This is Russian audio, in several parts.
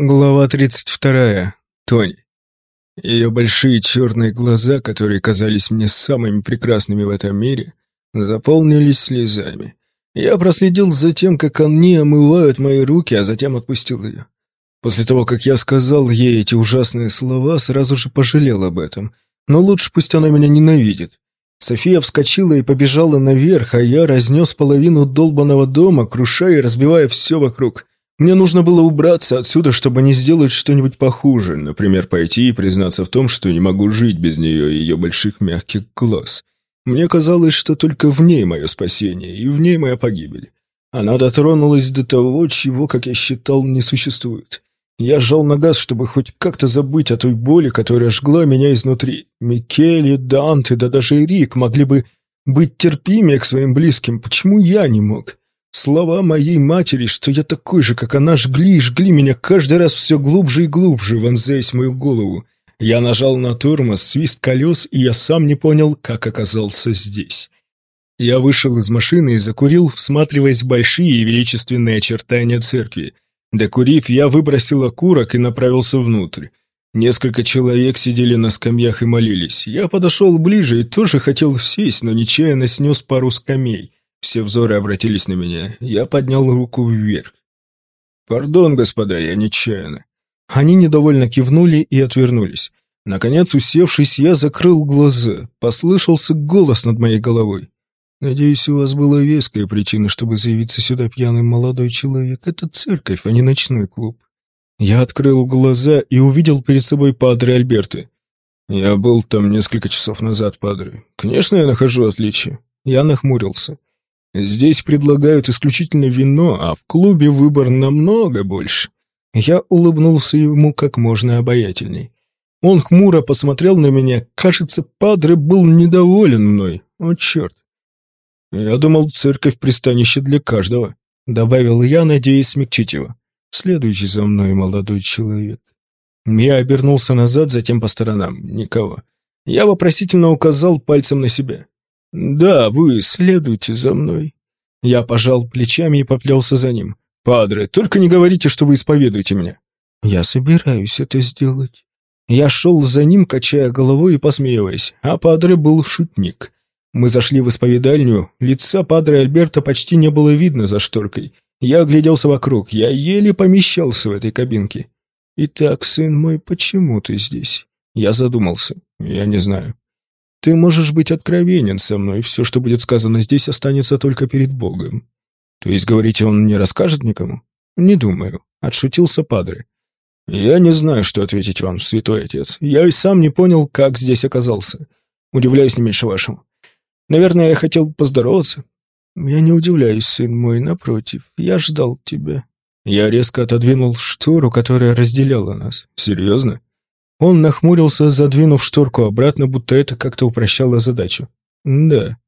Глава 32. Тони. Ее большие черные глаза, которые казались мне самыми прекрасными в этом мире, заполнились слезами. Я проследил за тем, как они омывают мои руки, а затем отпустил ее. После того, как я сказал ей эти ужасные слова, сразу же пожалел об этом. Но лучше пусть она меня ненавидит. София вскочила и побежала наверх, а я разнес половину долбанного дома, крушая и разбивая все вокруг. Мне нужно было убраться отсюда, чтобы не сделать что-нибудь похуже, например, пойти и признаться в том, что не могу жить без нее и ее больших мягких глаз. Мне казалось, что только в ней мое спасение, и в ней моя погибель. Она дотронулась до того, чего, как я считал, не существует. Я жал на газ, чтобы хоть как-то забыть о той боли, которая жгла меня изнутри. Микеле, Данте, да даже Рик могли бы быть терпимее к своим близким. Почему я не мог? Слова моей матери, что я такой же, как она, жгли и жгли меня каждый раз все глубже и глубже, вонзаясь в мою голову. Я нажал на тормоз, свист колес, и я сам не понял, как оказался здесь. Я вышел из машины и закурил, всматриваясь в большие и величественные очертания церкви. Докурив, я выбросил окурок и направился внутрь. Несколько человек сидели на скамьях и молились. Я подошел ближе и тоже хотел сесть, но нечаянно снес пару скамей. Все взоры обратились на меня. Я поднял руку вверх. «Пардон, господа, я нечаянно». Они недовольно кивнули и отвернулись. Наконец, усевшись, я закрыл глаза. Послышался голос над моей головой. «Надеюсь, у вас была веская причина, чтобы заявиться сюда пьяный молодой человек. Это церковь, а не ночной клуб». Я открыл глаза и увидел перед собой Падре Альберты. «Я был там несколько часов назад, Падре. Конечно, я нахожу отличия». Я нахмурился. Здесь предлагают исключительно вино, а в клубе выбор намного больше. Я улыбнулся ему как можно обаятельней. Он хмуро посмотрел на меня. Кажется, Падре был недоволен мной. О, черт. Я думал, церковь — пристанище для каждого. Добавил я, надеясь смягчить его. Следуйте за мной, молодой человек. Я обернулся назад, затем по сторонам. Никого. Я вопросительно указал пальцем на себя. «Да, вы следуйте за мной». Я пожал плечами и поплелся за ним. «Падре, только не говорите, что вы исповедуете меня». «Я собираюсь это сделать». Я шел за ним, качая головой и посмеиваясь, а Падре был шутник. Мы зашли в исповедальню, лица Падре Альберта почти не было видно за шторкой. Я огляделся вокруг, я еле помещался в этой кабинке. «Итак, сын мой, почему ты здесь?» Я задумался. «Я не знаю. Ты можешь быть откровенен со мной, все, что будет сказано здесь, останется только перед Богом. То есть, говорите, он не расскажет никому? Не думаю, отшутился Падре. Я не знаю, что ответить вам, святой отец. Я и сам не понял, как здесь оказался. Удивляюсь не меньше вашему. Наверное, я хотел поздороваться. Я не удивляюсь, сын мой, напротив. Я ждал тебя. Я резко отодвинул штору, которая разделяла нас. Серьезно? Он нахмурился, задвинув шторку обратно, будто это как-то упрощало задачу. «Да».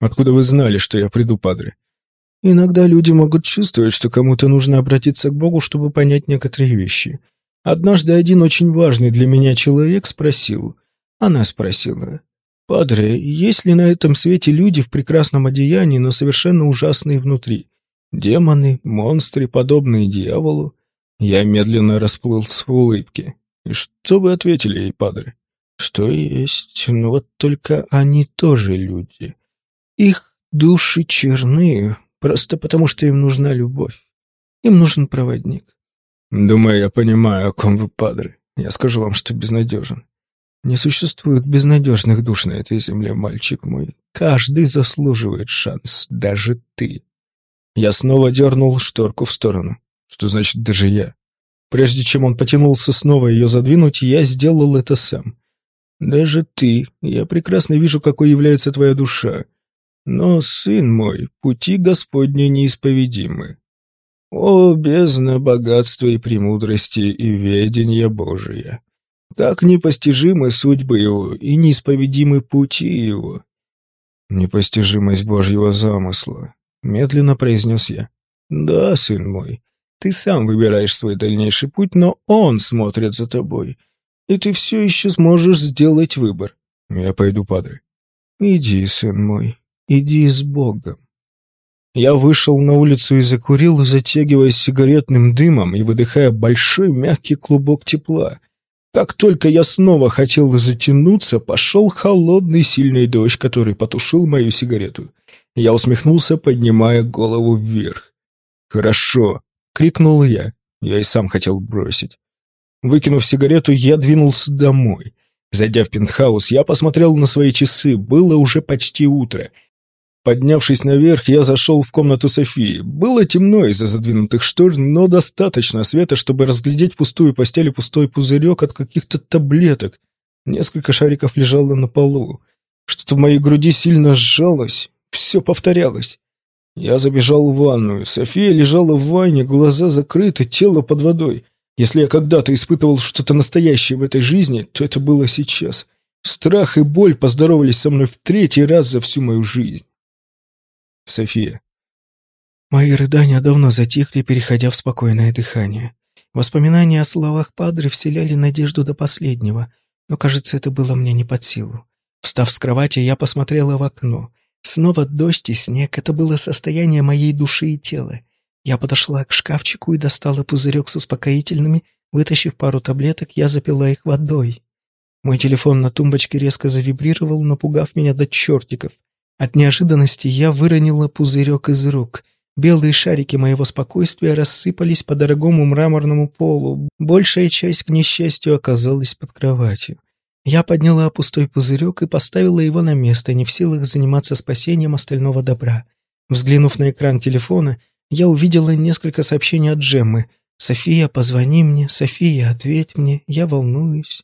«Откуда вы знали, что я приду, падре?» «Иногда люди могут чувствовать, что кому-то нужно обратиться к Богу, чтобы понять некоторые вещи. Однажды один очень важный для меня человек спросил, она спросила, «Падре, есть ли на этом свете люди в прекрасном одеянии, но совершенно ужасные внутри? Демоны, монстры, подобные дьяволу?» Я медленно расплылся в улыбке. Что вы ответили ей, падре? Что есть, ну вот только они тоже люди. Их души черны, просто потому что им нужна любовь. Им нужен проводник. Думаю, я понимаю, о ком вы, падре. Я скажу вам, что безнадежен. Не существует безнадежных душ на этой земле, мальчик мой. Каждый заслуживает шанс, даже ты. Я снова дернул шторку в сторону. Что значит «даже я»? Прежде чем он потянулся снова ее задвинуть, я сделал это сам. Даже ты, я прекрасно вижу, какой является твоя душа. Но, сын мой, пути Господни неисповедимы. О, бездна богатства и премудрости и ведения Божия! Как непостижимы судьбы его и неисповедимы пути его. Непостижимость Божьего замысла, медленно произнес я. Да, сын мой, ты сам выбираешь свой дальнейший путь, но он смотрит за тобой. И ты все еще сможешь сделать выбор. Я пойду, падре. Иди, сын мой, иди с Богом. Я вышел на улицу и закурил, затягиваясь сигаретным дымом и выдыхая большой мягкий клубок тепла. Как только я снова хотел затянуться, пошел холодный сильный дождь, который потушил мою сигарету. Я усмехнулся, поднимая голову вверх. «Хорошо!» — крикнул я. Я и сам хотел бросить. Выкинув сигарету, я двинулся домой. Зайдя в пентхаус, я посмотрел на свои часы. Было уже почти утро. Поднявшись наверх, я зашел в комнату Софии. Было темно из-за задвинутых штор, но достаточно света, чтобы разглядеть пустую постель и пустой пузырек от каких-то таблеток. Несколько шариков лежало на полу. Что-то в моей груди сильно сжалось. Все повторялось. Я забежал в ванную. София лежала в ванне, глаза закрыты, тело под водой. Если я когда-то испытывал что-то настоящее в этой жизни, то это было сейчас. Страх и боль поздоровались со мной в третий раз за всю мою жизнь. София. Мои рыдания давно затихли, переходя в спокойное дыхание. Воспоминания о словах Падре вселяли надежду до последнего, но, кажется, это было мне не под силу. Встав с кровати, я посмотрела в окно. Снова дождь и снег — это было состояние моей души и тела. Я подошла к шкафчику и достала пузырек с успокоительными. Вытащив пару таблеток, я запила их водой. Мой телефон на тумбочке резко завибрировал, напугав меня до чертиков. От неожиданности я выронила пузырек из рук. Белые шарики моего спокойствия рассыпались по дорогому мраморному полу. Большая часть, к несчастью, оказалась под кроватью. Я подняла пустой пузырек и поставила его на место, не в силах заниматься спасением остального добра. Взглянув на экран телефона, я увидела несколько сообщений от Джеммы. «София, позвони мне. София, ответь мне. Я волнуюсь».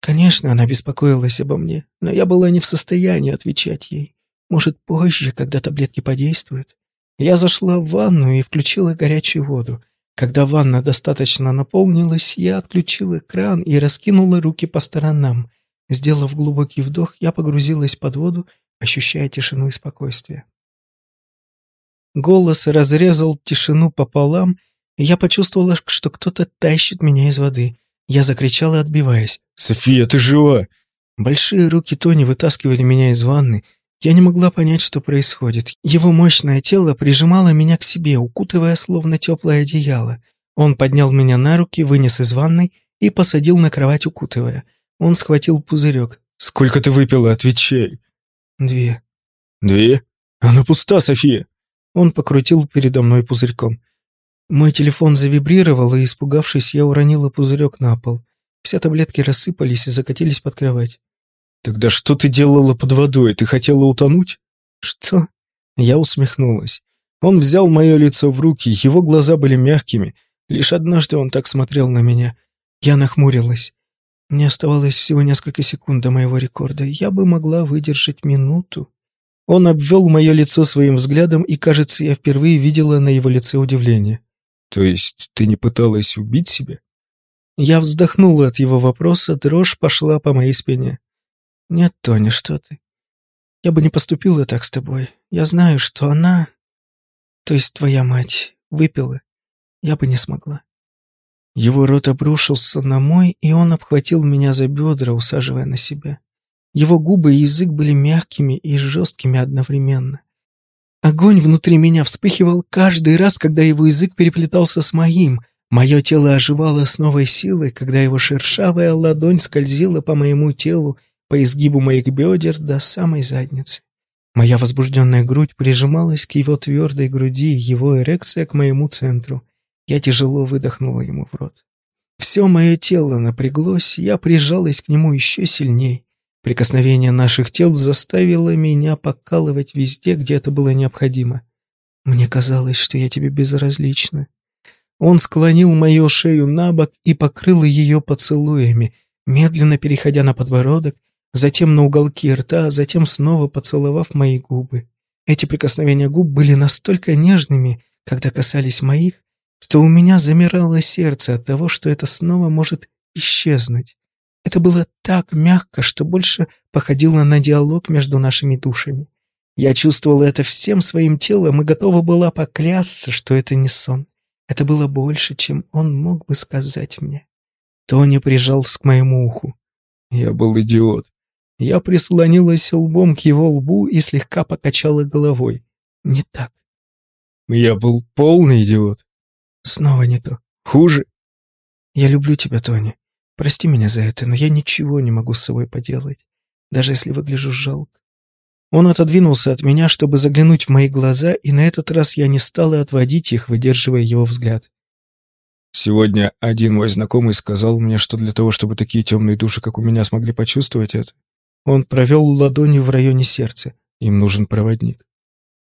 Конечно, она беспокоилась обо мне, но я была не в состоянии отвечать ей. Может, позже, когда таблетки подействуют. Я зашла в ванну и включила горячую воду. Когда ванна достаточно наполнилась, я отключила кран и раскинула руки по сторонам. Сделав глубокий вдох, я погрузилась под воду, ощущая тишину и спокойствие. Голос разрезал тишину пополам, и я почувствовала, что кто-то тащит меня из воды. Я закричала, отбиваясь. «София, ты жива!» Большие руки Тони вытаскивали меня из ванны. Я не могла понять, что происходит. Его мощное тело прижимало меня к себе, укутывая словно теплое одеяло. Он поднял меня на руки, вынес из ванной и посадил на кровать, укутывая. Он схватил пузырек. «Сколько ты выпила? Отвечай!» «Две». «Две? Она пуста, София!» Он покрутил передо мной пузырьком. Мой телефон завибрировал, и, испугавшись, я уронила пузырек на пол. Все таблетки рассыпались и закатились под кровать. «Тогда что ты делала под водой? Ты хотела утонуть?» «Что?» Я усмехнулась. Он взял мое лицо в руки, его глаза были мягкими. Лишь однажды он так смотрел на меня. Я нахмурилась. Мне оставалось всего несколько секунд до моего рекорда. Я бы могла выдержать минуту. Он обвел мое лицо своим взглядом, и, кажется, я впервые видела на его лице удивление. «То есть ты не пыталась убить себя?» Я вздохнула от его вопроса, дрожь пошла по моей спине. «Нет, Тони, что ты? Я бы не поступила так с тобой. Я знаю, что она, то есть твоя мать, выпила. Я бы не смогла». Его рот обрушился на мой, и он обхватил меня за бедра, усаживая на себя. Его губы и язык были мягкими и жесткими одновременно. Огонь внутри меня вспыхивал каждый раз, когда его язык переплетался с моим. Мое тело оживало с новой силой, когда его шершавая ладонь скользила по моему телу, по изгибу моих бедер до самой задницы. Моя возбужденная грудь прижималась к его твердой груди, его эрекция к моему центру. Я тяжело выдохнула ему в рот. Все мое тело напряглось, я прижалась к нему еще сильней. Прикосновение наших тел заставило меня покалывать везде, где это было необходимо. Мне казалось, что я тебе безразлична. Он склонил мою шею на бок и покрыл ее поцелуями, медленно переходя на подбородок, затем на уголки рта, затем снова поцеловав мои губы. Эти прикосновения губ были настолько нежными, когда касались моих, что у меня замирало сердце от того, что это снова может исчезнуть. Это было так мягко, что больше походило на диалог между нашими душами. Я чувствовала это всем своим телом и готова была поклясться, что это не сон. Это было больше, чем он мог бы сказать мне. Тони прижался к моему уху. Я был идиот. Я прислонилась лбом к его лбу и слегка покачала головой. Не так. Я был полный идиот. Снова не то. Хуже? Я люблю тебя, Тони. Прости меня за это, но я ничего не могу с собой поделать, даже если выгляжу жалко. Он отодвинулся от меня, чтобы заглянуть в мои глаза, и на этот раз я не стала отводить их, выдерживая его взгляд. Сегодня один мой знакомый сказал мне, что для того, чтобы такие темные души, как у меня, смогли почувствовать это, он провел ладонью в районе сердца. Им нужен проводник.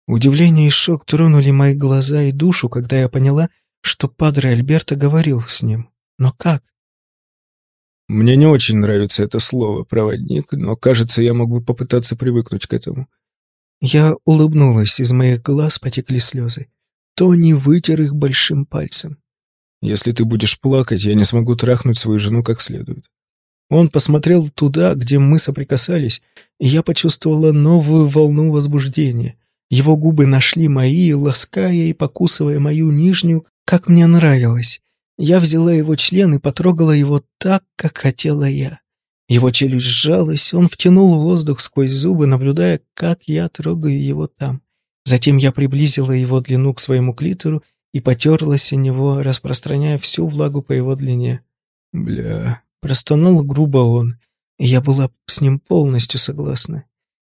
Удивление и шок тронули мои глаза и душу, когда я поняла, что Падре Альберто говорил с ним. Но как? Мне не очень нравится это слово «проводник», но, кажется, я могу попытаться привыкнуть к этому. Я улыбнулась, из моих глаз потекли слезы. Тони вытер их большим пальцем. «Если ты будешь плакать, я не смогу трахнуть свою жену как следует». Он посмотрел туда, где мы соприкасались, и я почувствовала новую волну возбуждения. Его губы нашли мои, лаская и покусывая мою нижнюю, как мне нравилось. Я взяла его член и потрогала его так, как хотела я. Его челюсть сжалась, он втянул воздух сквозь зубы, наблюдая, как я трогаю его там. Затем я приблизила его длину к своему клитору и потерлась о него, распространяя всю влагу по его длине. Бля, простонал грубо он, я была с ним полностью согласна.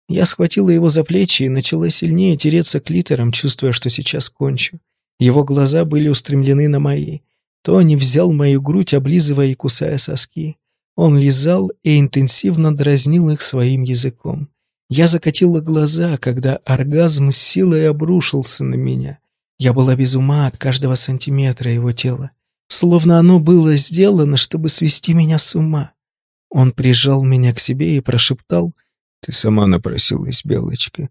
Я схватила его за плечи и начала сильнее тереться клитором, чувствуя, что сейчас кончу. Его глаза были устремлены на мои. Тони взял мою грудь, облизывая и кусая соски. Он лизал и интенсивно дразнил их своим языком. Я закатила глаза, когда оргазм силой обрушился на меня. Я была без ума от каждого сантиметра его тела. Словно оно было сделано, чтобы свести меня с ума. Он прижал меня к себе и прошептал «Ты сама напросилась, Белочка».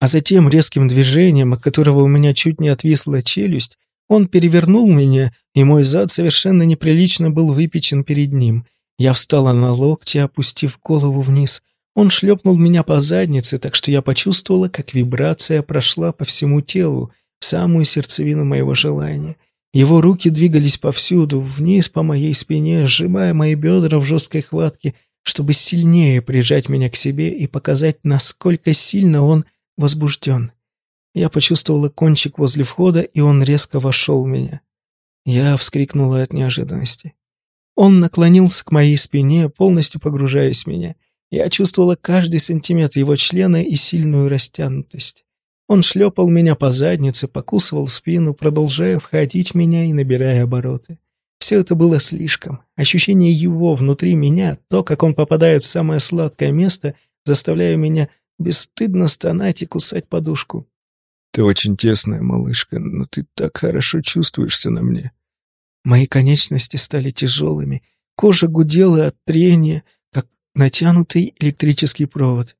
А затем резким движением, от которого у меня чуть не отвисла челюсть, он перевернул меня, и мой зад совершенно неприлично был выпечен перед ним. Я встала на локти, опустив голову вниз. Он шлепнул меня по заднице, так что я почувствовала, как вибрация прошла по всему телу, в самую сердцевину моего желания. Его руки двигались повсюду, вниз по моей спине, сжимая мои бедра в жесткой хватке, чтобы сильнее прижать меня к себе и показать, насколько сильно он возбужден. Я почувствовала кончик возле входа, и он резко вошел в меня. Я вскрикнула от неожиданности. Он наклонился к моей спине, полностью погружаясь в меня. Я чувствовала каждый сантиметр его члена и сильную растянутость. Он шлепал меня по заднице, покусывал спину, продолжая входить в меня и набирая обороты. Все это было слишком. Ощущение его внутри меня, то, как он попадает в самое сладкое место, заставляя меня бесстыдно стонать и кусать подушку. Ты очень тесная, малышка, но ты так хорошо чувствуешься на мне. Мои конечности стали тяжелыми, кожа гудела от трения, как натянутый электрический провод.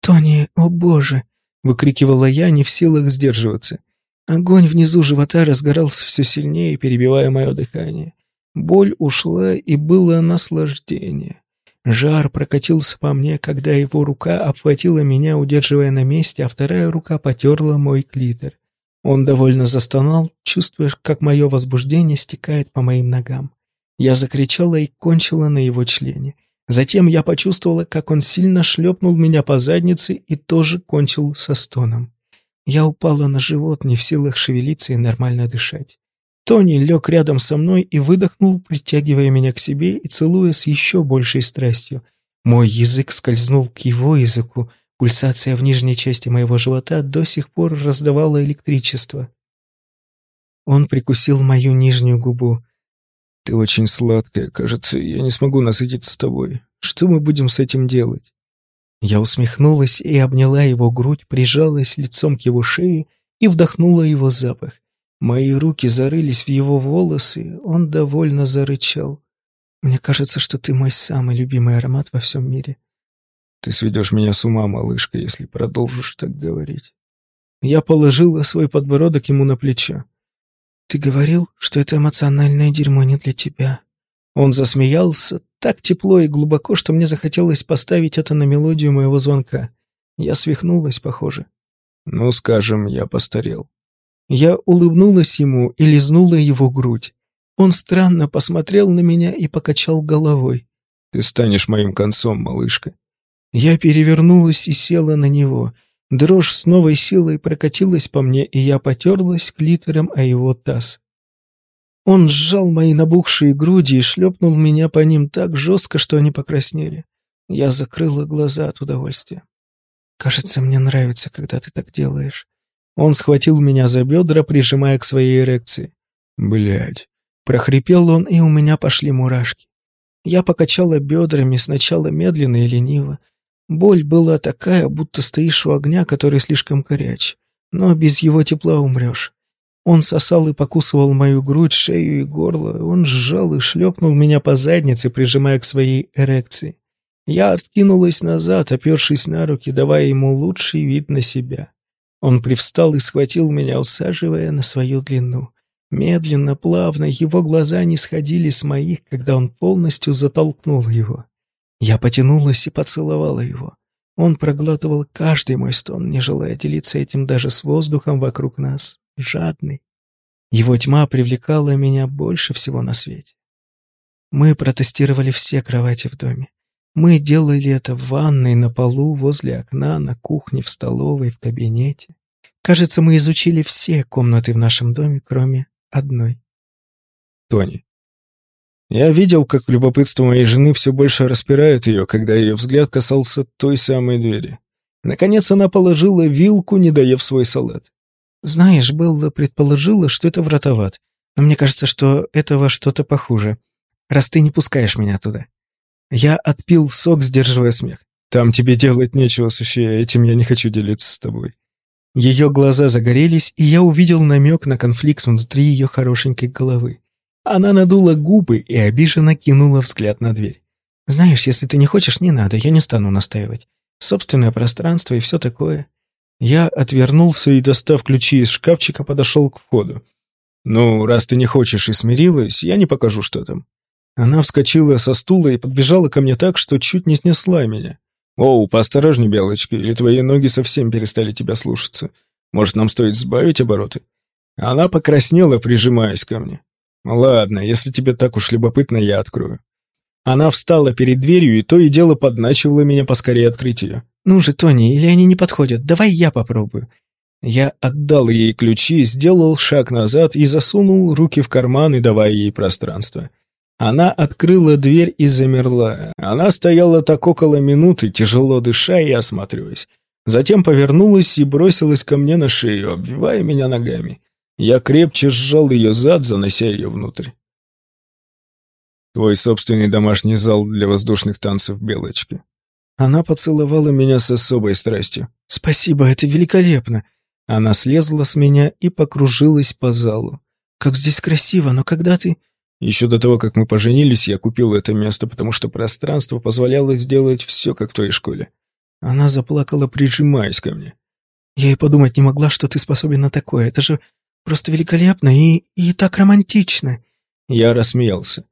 «Тони, о боже!» — выкрикивала я, не в силах сдерживаться. Огонь внизу живота разгорался все сильнее, перебивая мое дыхание. Боль ушла, и было наслаждение. Жар прокатился по мне, когда его рука обхватила меня, удерживая на месте, а вторая рука потерла мой клитор. Он довольно застонал, чувствуя, как мое возбуждение стекает по моим ногам. Я закричала и кончила на его члене. Затем я почувствовала, как он сильно шлепнул меня по заднице и тоже кончил со стоном. Я упала на живот, не в силах шевелиться и нормально дышать. Тони лег рядом со мной и выдохнул, притягивая меня к себе и целуя с еще большей страстью. Мой язык скользнул к его языку, пульсация в нижней части моего живота до сих пор раздавала электричество. Он прикусил мою нижнюю губу. «Ты очень сладкая, кажется, я не смогу насытиться с тобой. Что мы будем с этим делать?» Я усмехнулась и обняла его грудь, прижалась лицом к его шее и вдохнула его запах. Мои руки зарылись в его волосы, он довольно зарычал. «Мне кажется, что ты мой самый любимый аромат во всем мире». «Ты сведешь меня с ума, малышка, если продолжишь так говорить». Я положила свой подбородок ему на плечо. «Ты говорил, что это эмоциональное дерьмо не для тебя». Он засмеялся так тепло и глубоко, что мне захотелось поставить это на мелодию моего звонка. Я свихнулась, похоже. «Ну, скажем, я постарел». Я улыбнулась ему и лизнула его грудь. Он странно посмотрел на меня и покачал головой. «Ты станешь моим концом, малышка». Я перевернулась и села на него. Дрожь с новой силой прокатилась по мне, и я потерлась клитором о его таз. Он сжал мои набухшие груди и шлепнул меня по ним так жестко, что они покраснели. Я закрыла глаза от удовольствия. «Кажется, мне нравится, когда ты так делаешь». Он схватил меня за бедра, прижимая к своей эрекции. Блядь. Прохрипел он, и у меня пошли мурашки. Я покачала бедрами, сначала медленно и лениво. Боль была такая, будто стоишь у огня, который слишком горяч. Но без его тепла умрешь. Он сосал и покусывал мою грудь, шею и горло. Он сжал и шлепнул меня по заднице, прижимая к своей эрекции. Я откинулась назад, опершись на руки, давая ему лучший вид на себя. Он привстал и схватил меня, усаживая на свою длину. Медленно, плавно, его глаза не сходили с моих, когда он полностью затолкнул его. Я потянулась и поцеловала его. Он проглатывал каждый мой стон, не желая делиться этим даже с воздухом вокруг нас. Жадный. Его тьма привлекала меня больше всего на свете. Мы протестировали все кровати в доме. Мы делали это в ванной, на полу, возле окна, на кухне, в столовой, в кабинете. Кажется, мы изучили все комнаты в нашем доме, кроме одной. Тони. Я видел, как любопытство моей жены все больше распирает ее, когда ее взгляд касался той самой двери. Наконец она положила вилку, не доев свой салат. «Знаешь, Белла предположила, что это вратоват, но мне кажется, что этого что-то похуже, раз ты не пускаешь меня туда». Я отпил сок, сдерживая смех. «Там тебе делать нечего, София, этим я не хочу делиться с тобой». Ее глаза загорелись, и я увидел намек на конфликт внутри ее хорошенькой головы. Она надула губы и обиженно кинула взгляд на дверь. «Знаешь, если ты не хочешь, не надо, я не стану настаивать. Собственное пространство и все такое». Я отвернулся и, достав ключи из шкафчика, подошел к входу. «Ну, раз ты не хочешь и смирилась, я не покажу, что там». Она вскочила со стула и подбежала ко мне так, что чуть не снесла меня. «Оу, поосторожней, Белочка, или твои ноги совсем перестали тебя слушаться. Может, нам стоит сбавить обороты?» Она покраснела, прижимаясь ко мне. «Ладно, если тебе так уж любопытно, я открою». Она встала перед дверью и то и дело подначивала меня поскорее открыть ее. «Ну же, Тони, или они не подходят? Давай я попробую». Я отдал ей ключи, сделал шаг назад и засунул руки в карманы, давая ей пространство. Она открыла дверь и замерла. Она стояла так около минуты, тяжело дыша и осматриваясь. Затем повернулась и бросилась ко мне на шею, обвивая меня ногами. Я крепче сжал ее зад, занося ее внутрь. Твой собственный домашний зал для воздушных танцев, Белочка. Она поцеловала меня с особой страстью. «Спасибо, это великолепно!» Она слезла с меня и покружилась по залу. «Как здесь красиво, но когда ты...» Еще до того, как мы поженились, я купил это место, потому что пространство позволяло сделать все, как в твоей школе. Она заплакала, прижимаясь ко мне. Я и подумать не могла, что ты способен на такое. Это же просто великолепно и, и так романтично. Я рассмеялся.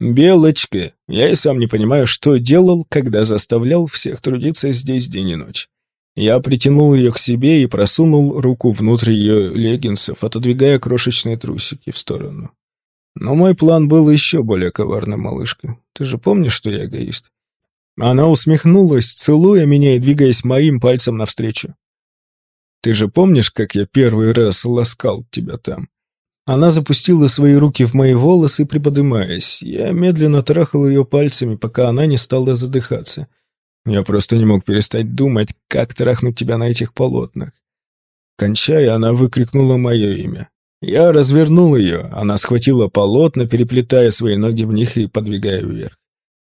Белочка, я и сам не понимаю, что делал, когда заставлял всех трудиться здесь день и ночь. Я притянул ее к себе и просунул руку внутрь ее леггинсов, отодвигая крошечные трусики в сторону. Но мой план был еще более коварным, малышка. Ты же помнишь, что я эгоист? Она усмехнулась, целуя меня и двигаясь моим пальцем навстречу. Ты же помнишь, как я первый раз ласкал тебя там? Она запустила свои руки в мои волосы, приподымаясь. Я медленно трахал ее пальцами, пока она не стала задыхаться. Я просто не мог перестать думать, как трахнуть тебя на этих полотнах. Кончая, она выкрикнула мое имя. Я развернул ее, она схватила полотна, переплетая свои ноги в них и подвигая вверх.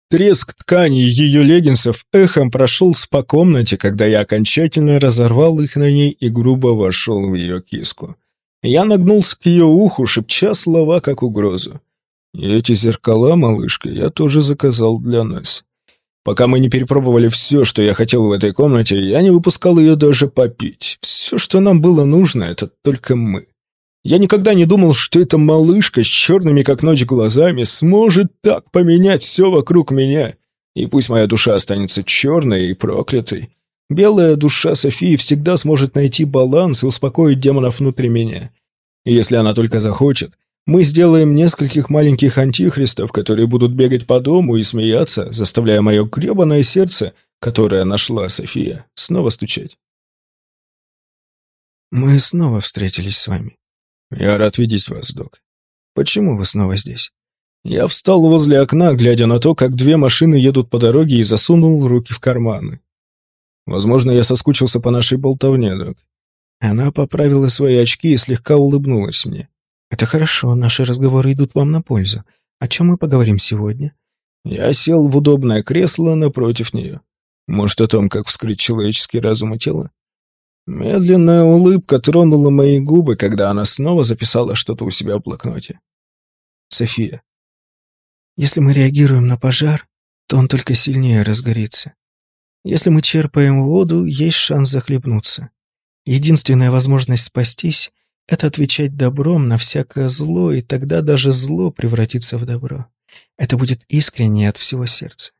Треск ткани ее леггинсов эхом прошелся по комнате, когда я окончательно разорвал их на ней и грубо вошел в ее киску. Я нагнулся к ее уху, шепча слова, как угрозу. Эти зеркала, малышка, я тоже заказал для нас. Пока мы не перепробовали все, что я хотел в этой комнате, я не выпускал ее даже попить. Все, что нам было нужно, это только мы. Я никогда не думал, что эта малышка с черными как ночь глазами сможет так поменять все вокруг меня. И пусть моя душа останется черной и проклятой, белая душа Софии всегда сможет найти баланс и успокоить демонов внутри меня. И если она только захочет, мы сделаем нескольких маленьких антихристов, которые будут бегать по дому и смеяться, заставляя мое гребаное сердце, которое нашла София, снова стучать. Мы снова встретились с вами. Я рад видеть вас, док. Почему вы снова здесь? Я встал возле окна, глядя на то, как две машины едут по дороге, и засунул руки в карманы. Возможно, я соскучился по нашей болтовне, док. Она поправила свои очки и слегка улыбнулась мне. «Это хорошо, наши разговоры идут вам на пользу. О чем мы поговорим сегодня?» Я сел в удобное кресло напротив нее. Может, о том, как вскрыть человеческий разум и тело? Медленная улыбка тронула мои губы, когда она снова записала что-то у себя в блокноте. «София, если мы реагируем на пожар, то он только сильнее разгорится. Если мы черпаем воду, есть шанс захлебнуться. Единственная возможность спастись — это отвечать добром на всякое зло, и тогда даже зло превратится в добро. Это будет искренне от всего сердца.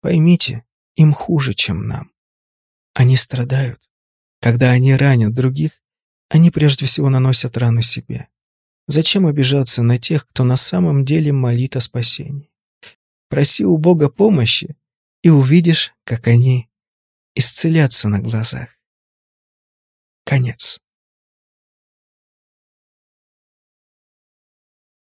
Поймите, им хуже, чем нам. Они страдают. Когда они ранят других, они прежде всего наносят рану себе. Зачем обижаться на тех, кто на самом деле молит о спасении? Проси у Бога помощи, и увидишь, как они исцелятся на глазах. Конец.